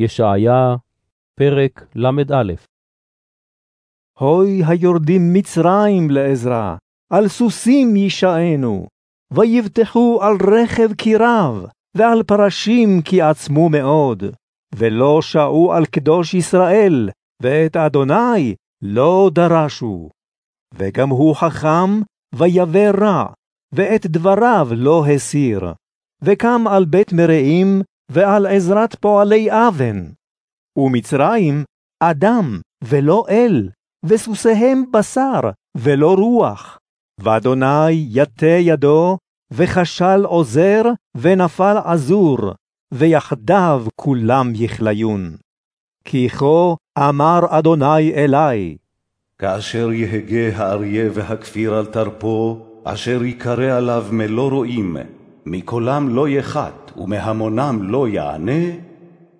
ישעיה, פרק ל"א הוי היורדים מצרים לעזרה, על סוסים יישענו, ויבטחו על רכב כי רב, ועל פרשים כי עצמו מאוד, ולא שעו על קדוש ישראל, ואת אדוני לא דרשו. וגם הוא חכם, ויבא רע, ואת דבריו לא הסיר. וקם על בית מרעים, ועל עזרת פועלי אבן. ומצרים, אדם ולא אל, וסוסיהם בשר ולא רוח. ואדוני יטה ידו, וכשל עוזר, ונפל עזור, ויחדיו כולם יכליון. כי כה אמר אדוני אלי, כאשר יהגה האריה והכפיר על תרפו, אשר יקרא עליו מלא רועים, מקולם לא יחת ומהמונם לא יענה,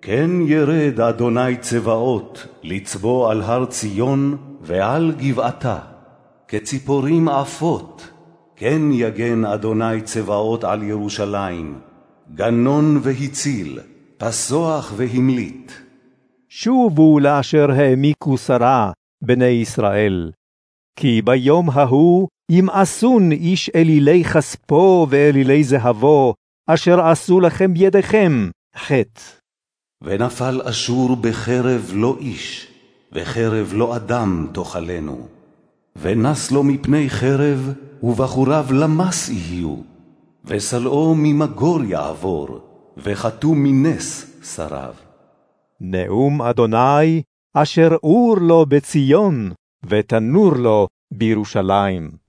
כן ירד אדוני צבאות לצבוא על הר ציון ועל גבעתה. כציפורים עפות, כן יגן אדוני צבאות על ירושלים, גנון והציל, פסוח והמליט. שובו לאשר העמיקו שרה, בני ישראל. כי ביום ההוא ימאסון איש אלילי כספו ואלילי זהבו, אשר עשו לכם ידיכם חטא. ונפל אשור בחרב לא איש, וחרב לא אדם תאכלנו. ונס לו מפני חרב, ובחוריו למס יהיו. וסלעו ממגור יעבור, וחתום מנס שריו. נאום אדוני, אשר אור לו בציון, ותנור לו בירושלים.